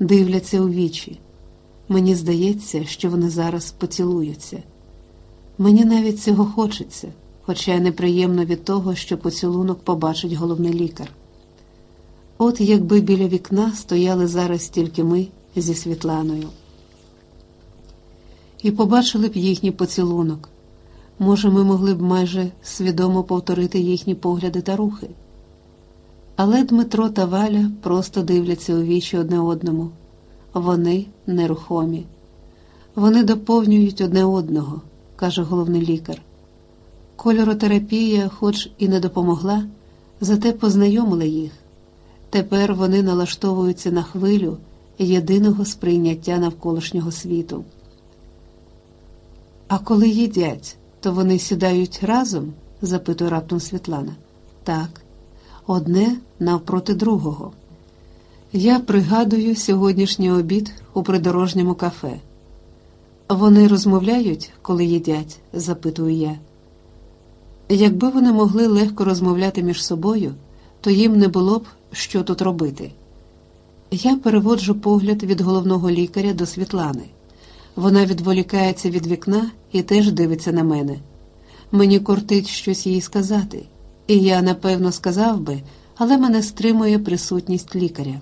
дивляться у вічі. Мені здається, що вони зараз поцілуються. Мені навіть цього хочеться, хоча й неприємно від того, що поцілунок побачить головний лікар. От якби біля вікна стояли зараз тільки ми зі Світланою. І побачили б їхній поцілунок. Може, ми могли б майже свідомо повторити їхні погляди та рухи. Але Дмитро та Валя просто дивляться у вічі одне одному. Вони нерухомі. Вони доповнюють одне одного, каже головний лікар. Кольоротерапія, хоч і не допомогла, зате познайомила їх. Тепер вони налаштовуються на хвилю єдиного сприйняття навколишнього світу. А коли їдять, то вони сідають разом? запитує раптом Світлана. Так, одне навпроти другого. Я пригадую сьогоднішній обід у придорожньому кафе. Вони розмовляють, коли їдять? запитую я. Якби вони могли легко розмовляти між собою, то їм не було б що тут робити. Я переводжу погляд від головного лікаря до Світлани. Вона відволікається від вікна і теж дивиться на мене. Мені кортить щось їй сказати, і я напевно сказав би, але мене стримує присутність лікаря.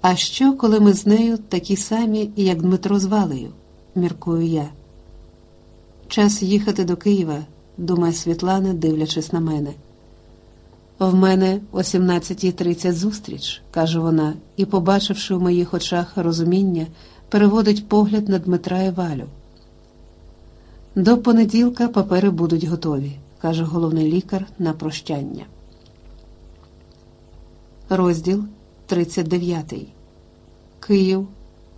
А що, коли ми з нею такі самі, як Дмитро з Валею? міркую я. Час їхати до Києва, думає Світлана, дивлячись на мене. В мене о 17.30 зустріч, каже вона, і, побачивши в моїх очах розуміння, переводить погляд на Дмитра і Валю. До понеділка папери будуть готові, каже головний лікар на прощання. Розділ 39. Київ,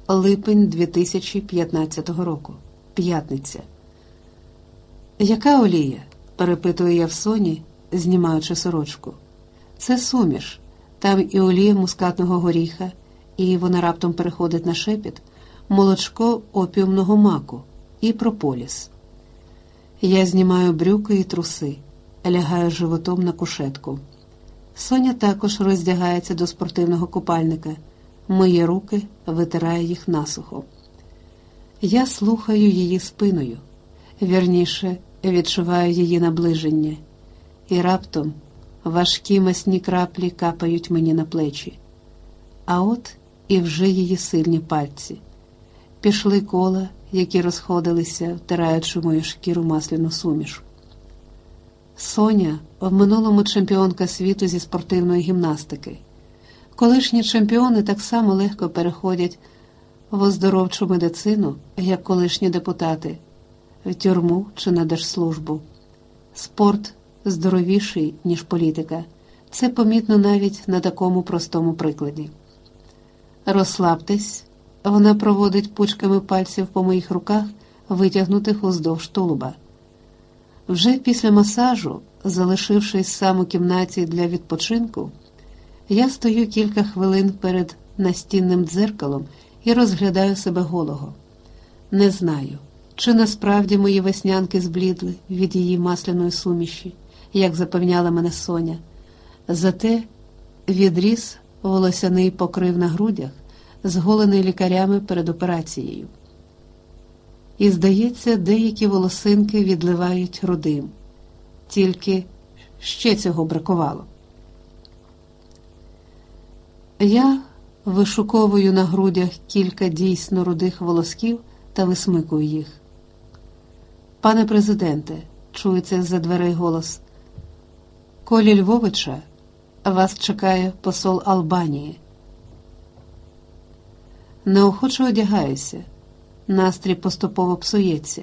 липень 2015 року. П'ятниця. Яка олія? перепитую я в соні, знімаючи сорочку. Це суміш, там і олія мускатного горіха, і вона раптом переходить на шепіт, молочко опіумного маку і прополіс. Я знімаю брюки і труси, лягаю животом на кушетку. Соня також роздягається до спортивного купальника. мої руки витирає їх насухо. Я слухаю її спиною, вірніше відчуваю її наближення, і раптом важкі масні краплі капають мені на плечі. А от і вже її сильні пальці. Пішли кола, які розходилися, втираючи мою шкіру масляну суміш. Соня в минулому чемпіонка світу зі спортивної гімнастики. Колишні чемпіони так само легко переходять в оздоровчу медицину, як колишні депутати, в тюрму чи на держслужбу. Спорт здоровіший, ніж політика. Це помітно навіть на такому простому прикладі. Розслабтесь, вона проводить пучками пальців по моїх руках, витягнутих уздовж тулуба. Вже після масажу, залишившись сам у кімнаті для відпочинку, я стою кілька хвилин перед настінним дзеркалом і розглядаю себе голого. Не знаю, чи насправді мої веснянки зблідли від її масляної суміші, як запевняла мене Соня. Зате відріс волосяний покрив на грудях, зголений лікарями перед операцією. І, здається, деякі волосинки відливають рудим, тільки ще цього бракувало. Я вишуковую на грудях кілька дійсно рудих волосків та висмикую їх. Пане президенте, чується з-за дверей голос. Колі Львовича вас чекає посол Албанії. Неохоче одягаюся, настрій поступово псується.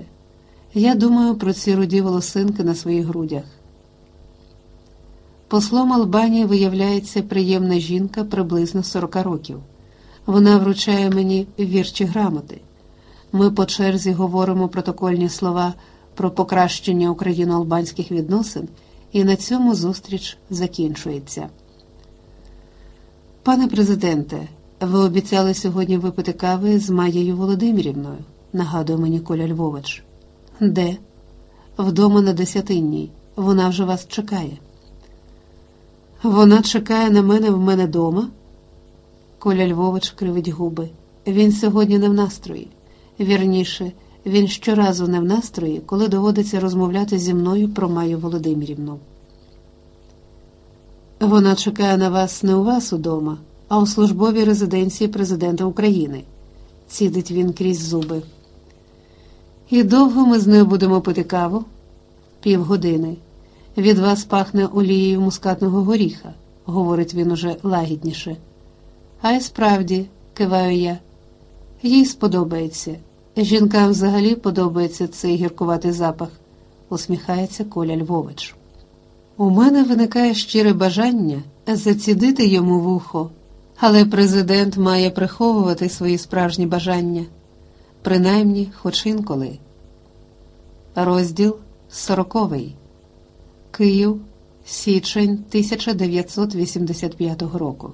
Я думаю про ці руді волосинки на своїх грудях. Послом Албанії виявляється приємна жінка приблизно 40 років. Вона вручає мені вірчі грамоти. Ми по черзі говоримо протокольні слова про покращення україно-албанських відносин, і на цьому зустріч закінчується. Пане президенте, ви обіцяли сьогодні випити кави з Маєю Володимирівною, нагадує мені Коля Львович. Де? Вдома на десятинній. Вона вже вас чекає. Вона чекає на мене в мене дома. Коля Львович кривить губи. Він сьогодні не в настрої. Вірніше, він щоразу не в настрої, коли доводиться розмовляти зі мною про Маю Володимирівну. Вона чекає на вас не у вас удома, а у службовій резиденції президента України, цідить він крізь зуби. І довго ми з нею будемо пити каву? Півгодини. Від вас пахне олією мускатного горіха, говорить він уже лагідніше. А й справді, киваю я, їй сподобається. Жінкам взагалі подобається цей гіркуватий запах, усміхається Коля Львович. У мене виникає щире бажання зацідити йому вухо, але президент має приховувати свої справжні бажання, принаймні хоч інколи. Розділ сороковий. Київ, січень 1985 року.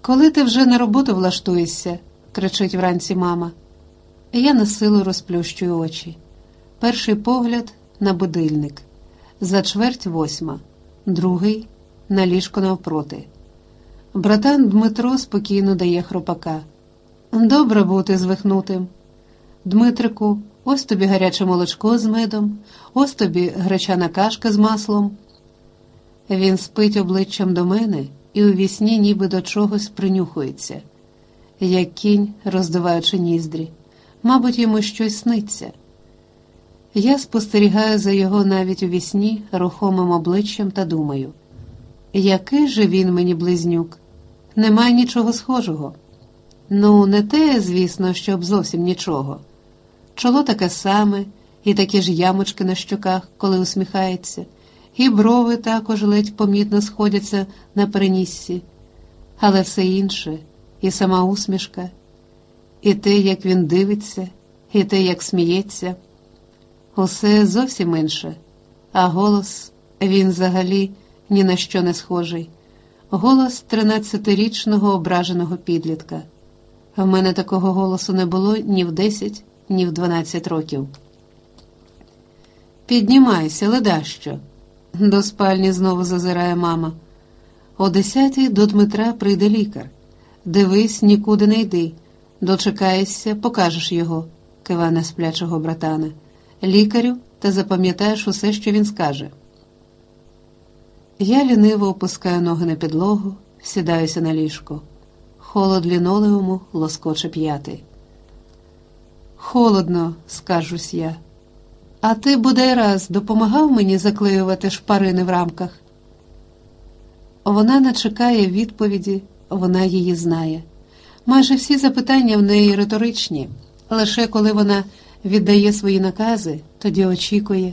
Коли ти вже на роботу влаштуєшся, кричить вранці мама. Я на силу розплющую очі. Перший погляд на будильник. За чверть восьма, другий на ліжко навпроти. Братан Дмитро спокійно дає хропака. Добре бути звихнутим. Дмитрику, ось тобі гаряче молочко з медом, ось тобі гречана кашка з маслом. Він спить обличчям до мене і у вісні ніби до чогось принюхується, як кінь, роздуваючи ніздрі. Мабуть, йому щось сниться. Я спостерігаю за його навіть у вісні рухомим обличчям та думаю, який же він мені близнюк? Немає нічого схожого. Ну, не те, звісно, щоб зовсім нічого. Чоло таке саме, і такі ж ямочки на щоках, коли усміхається, і брови також ледь помітно сходяться на переніссі, але все інше, і сама усмішка, і те, як він дивиться, і те, як сміється, усе зовсім інше, а голос він взагалі ні на що не схожий. Голос тринадцятирічного ображеного підлітка. В мене такого голосу не було ні в десять, ні в дванадцять років. Піднімайся, ледащо. До спальні знову зазирає мама. О десятій до Дмитра прийде лікар. Дивись, нікуди не йди. Дочекаєшся, покажеш його, киване сплячого братана. Лікарю, та запам'ятаєш усе, що він скаже. Я ліниво опускаю ноги на підлогу, сідаюся на ліжко. Холод лінолеуму лоскоче п'яти. Холодно, скажусь я. А ти, бодай раз, допомагав мені заклеювати шпарини в рамках? Вона не чекає відповіді, вона її знає. Майже всі запитання в неї риторичні, лише коли вона віддає свої накази, тоді очікує,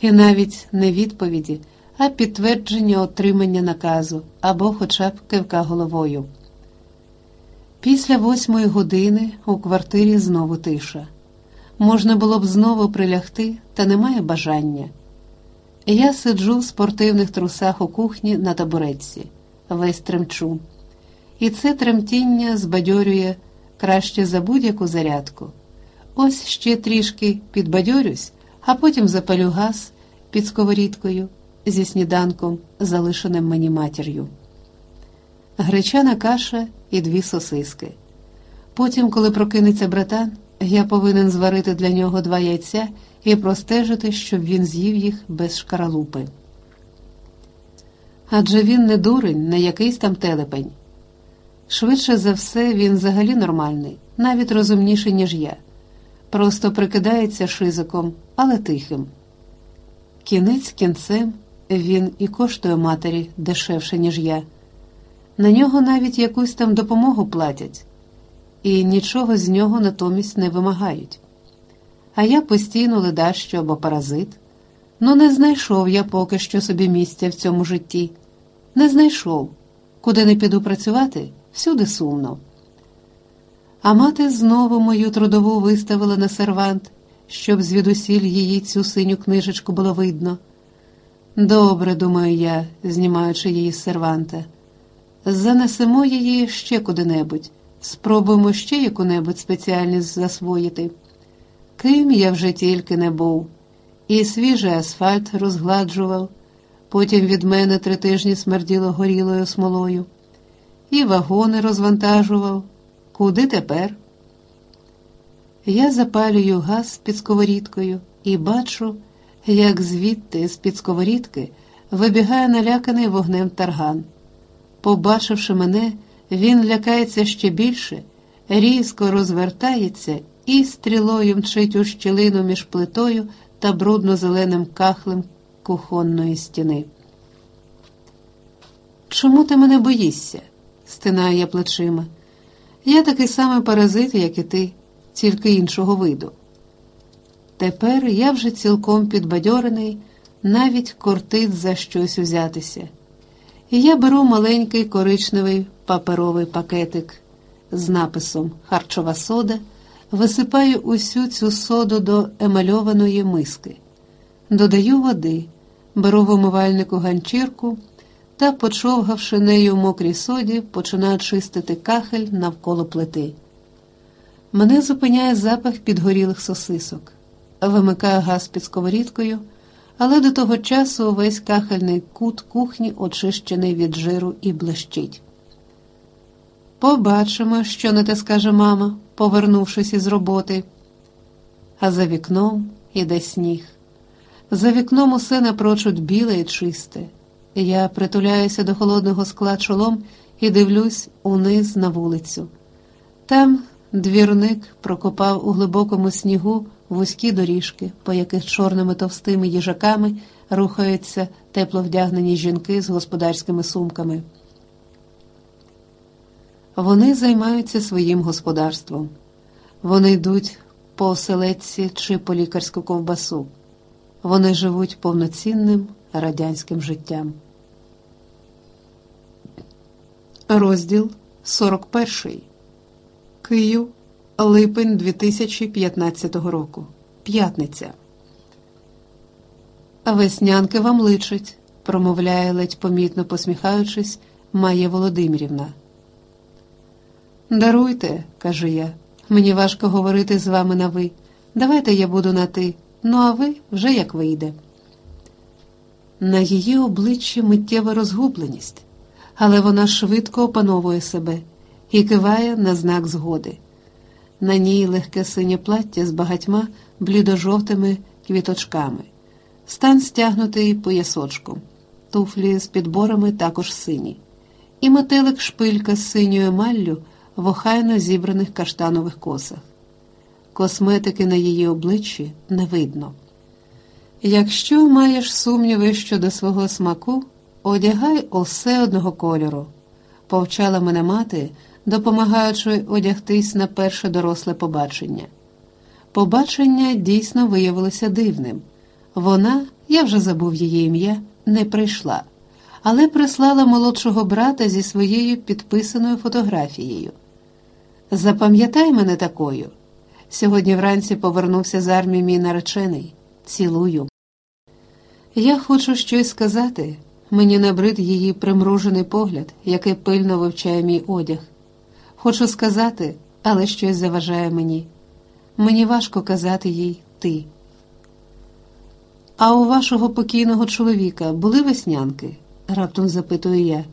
і навіть не відповіді, а підтвердження отримання наказу або хоча б кивка головою. Після восьмої години у квартирі знову тиша. Можна було б знову прилягти, та немає бажання. Я сиджу в спортивних трусах у кухні на табуретці, весь тремчу. І це тремтіння збадьорює краще за будь-яку зарядку. Ось ще трішки підбадьорюсь, а потім запалю газ під сковорідкою зі сніданком, залишеним мені матір'ю. Гречана каша і дві сосиски. Потім, коли прокинеться братан, я повинен зварити для нього два яйця і простежити, щоб він з'їв їх без шкаралупи. Адже він не дурень, не якийсь там телепень. Швидше за все, він взагалі нормальний, навіть розумніший, ніж я. Просто прикидається шизиком, але тихим. Кінець кінцем він і коштує матері дешевше, ніж я. На нього навіть якусь там допомогу платять, і нічого з нього натомість не вимагають. А я постійно ледащо або паразит. Ну, не знайшов я поки що собі місця в цьому житті. Не знайшов. Куди не піду працювати, всюди сумно. А мати знову мою трудову виставила на сервант, щоб звідусіль її цю синю книжечку було видно. Добре, думаю я, знімаючи її з серванта. Занесемо її ще куди-небудь, спробуємо ще яку-небудь спеціальність засвоїти. Ким я вже тільки не був, і свіжий асфальт розгладжував, потім від мене три тижні смерділо горілою смолою, і вагони розвантажував. Куди тепер? Я запалюю газ під сковорідкою і бачу, як звідти з під сковорідки вибігає наляканий вогнем тарган. Побачивши мене, він лякається ще більше, різко розвертається і стрілою мчить у щілину між плитою та брудно-зеленим кахлем кухонної стіни. Чому ти мене боїшся? стинаю плечима. Я такий самий паразит, як і ти, тільки іншого виду. Тепер я вже цілком підбадьорений, навіть кортить за щось узятися. І я беру маленький коричневий паперовий пакетик з написом Харчова сода, висипаю усю цю соду до емальованої миски, додаю води, беру в умивальнику ганчірку та, почовгавши нею в мокрій соді, починаю чистити кахель навколо плити. Мене зупиняє запах підгорілих сосисок, вимикаю газ під сковорідкою але до того часу весь кахельний кут кухні очищений від жиру і блищить. Побачимо, що на те скаже мама, повернувшись із роботи. А за вікном іде сніг. За вікном усе напрочуд біле і чисте. Я притуляюся до холодного скла чолом і дивлюсь униз на вулицю. Там двірник прокопав у глибокому снігу вузькі доріжки, по яких чорними товстими їжаками рухаються тепло вдягнені жінки з господарськими сумками. Вони займаються своїм господарством. Вони йдуть по оселедці чи по лікарську ковбасу. Вони живуть повноцінним радянським життям. Розділ 41. Київ Липень 2015 року. П'ятниця. Веснянки вам личить, промовляє ледь помітно посміхаючись, Майя Володимирівна. Даруйте, кажу я, мені важко говорити з вами на ви. Давайте я буду на ти, ну а ви вже як вийде. На її обличчі миттєва розгубленість, але вона швидко опановує себе і киває на знак згоди. На ній легке синє плаття з багатьма блідожовтими квіточками, стан стягнутий поясочком, туфлі з підборами також сині, і метелик шпилька з синьою емаллю в охайно зібраних каштанових косах. Косметики на її обличчі не видно. Якщо маєш сумніви щодо свого смаку, одягай усе одного кольору, повчала мене мати, допомагаючи одягтись на перше доросле побачення. Побачення дійсно виявилося дивним. Вона, я вже забув її ім'я, не прийшла, але прислала молодшого брата зі своєю підписаною фотографією. Запам'ятай мене такою. Сьогодні вранці повернувся з армії мій наречений. Цілую. Я хочу щось сказати. Мені набрид її примружений погляд, який пильно вивчає мій одяг. Хочу сказати, але щось заважає мені. Мені важко казати їй ти. А у вашого покійного чоловіка були веснянки? раптом запитую я,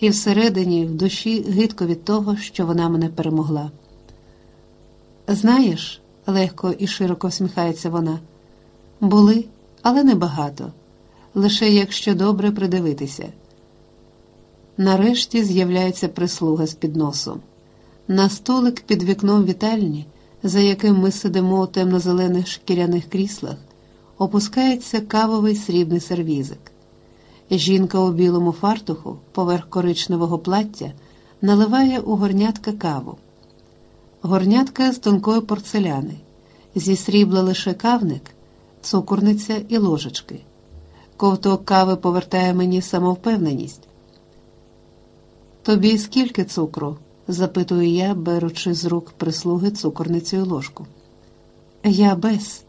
і всередині, в душі гидко від того, що вона мене перемогла. Знаєш, легко і широко всміхається вона, були, але небагато, лише якщо добре придивитися. Нарешті з'являється прислуга з підносом. На столик під вікном вітальні, за яким ми сидимо у темно-зелених шкіряних кріслах, опускається кавовий срібний сервізик. Жінка у білому фартуху, поверх коричневого плаття, наливає у горнятка каву. Горнятка з тонкої порцеляни, зі срібла лише кавник, цукорниця і ложечки. Ковток кави повертає мені самовпевненість. Тобі скільки цукру? Запитую я, беручи з рук прислуги цукорницю і ложку. Я без.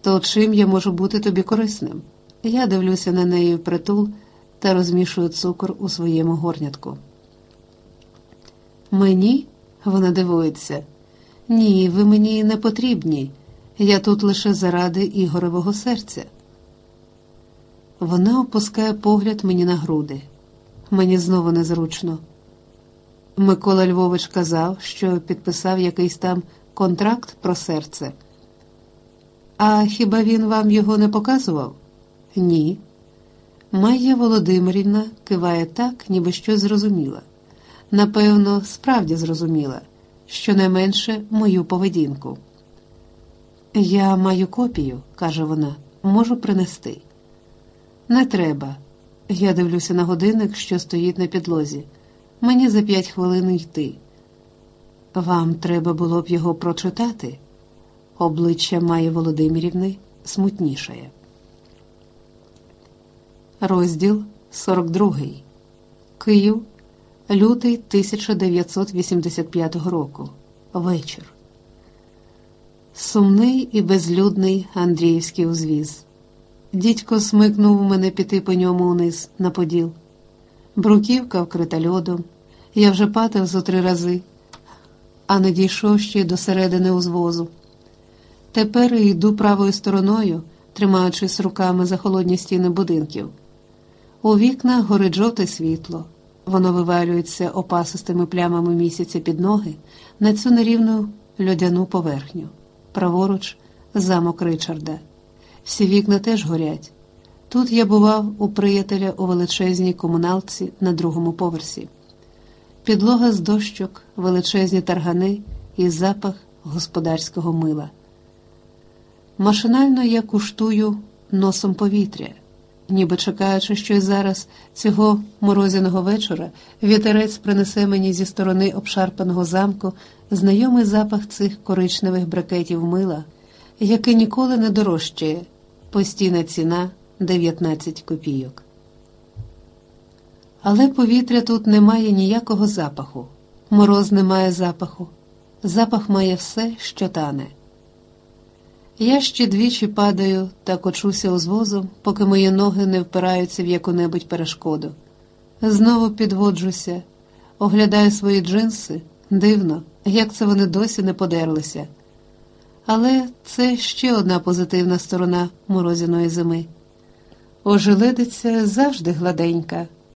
То чим я можу бути тобі корисним? Я дивлюся на неї притул та розмішую цукор у своєму горнятку. Мені? Вона дивується. Ні, ви мені не потрібні. Я тут лише заради Ігоревого серця. Вона опускає погляд мені на груди. Мені знову незручно. Микола Львович казав, що підписав якийсь там контракт про серце. А хіба він вам його не показував? Ні. Майя Володимирівна киває так, ніби щось зрозуміла. Напевно, справді зрозуміла, щонайменше мою поведінку. Я маю копію, каже вона, можу принести. Не треба. Я дивлюся на годинник, що стоїть на підлозі. Мені за п'ять хвилин йти. Вам треба було б його прочитати. Обличчя Майї Володимирівни смутнішає. Розділ 42. Київ. Лютий 1985 року. Вечір. Сумний і безлюдний Андріївський узвіз. Дідько смикнув мене піти по ньому униз на поділ. Бруківка вкрита льодом. Я вже патив зо три рази, а не дійшов ще до середини узвозу. Тепер йду правою стороною, тримаючись руками за холодні стіни будинків. У вікнах горить жовте світло. Воно вивалюється опасистими плямами місяця під ноги на цю нерівну льодяну поверхню. Праворуч, замок Ричарда. Всі вікна теж горять. Тут я бував у приятеля у величезній комуналці на другому поверсі. Підлога з дощок, величезні таргани і запах господарського мила. Машинально я куштую носом повітря ніби чекаючи, що й зараз цього морозяного вечора вітерець принесе мені зі сторони обшарпаного замку знайомий запах цих коричневих брикетів мила, який ніколи не дорожчає, постійна ціна 19 копійок. Але повітря тут не має ніякого запаху, мороз не має запаху, запах має все, що тане. Я ще двічі падаю та кочуся узвозом, поки мої ноги не впираються в яку-небудь перешкоду. Знову підводжуся, оглядаю свої джинси. Дивно, як це вони досі не подерлися. Але це ще одна позитивна сторона морозяної зими. Ожеледиця завжди гладенька.